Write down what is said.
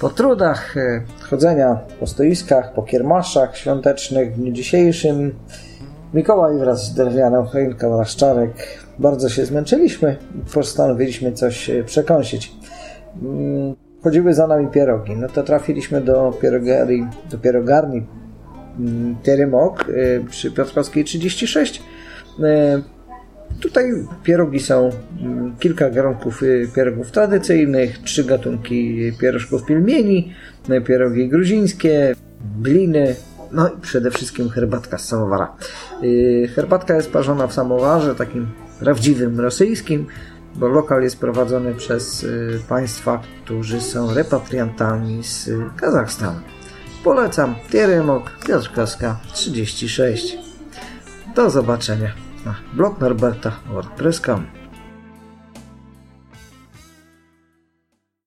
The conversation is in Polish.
Po trudach e, chodzenia po stoiskach, po kiermaszach świątecznych w dniu dzisiejszym Mikołaj wraz z drewnianą choinką oraz czarek bardzo się zmęczyliśmy i postanowiliśmy coś e, przekąsić. Mm, chodziły za nami pierogi. No to trafiliśmy do pierogarni, do pierogarni mm, Terymok e, przy Piotrkowskiej 36 Tutaj pierogi są mm, kilka garunków y, pierogów tradycyjnych, trzy gatunki pierożków pilmieni, no pierogi gruzińskie, bliny, no i przede wszystkim herbatka z samowara. Y, herbatka jest parzona w samowarze, takim prawdziwym rosyjskim, bo lokal jest prowadzony przez y, państwa, którzy są repatriantami z Kazachstanu. Polecam Tieremok, Piotrkowska 36. Do zobaczenia Nah, blog Herberta WordPress.com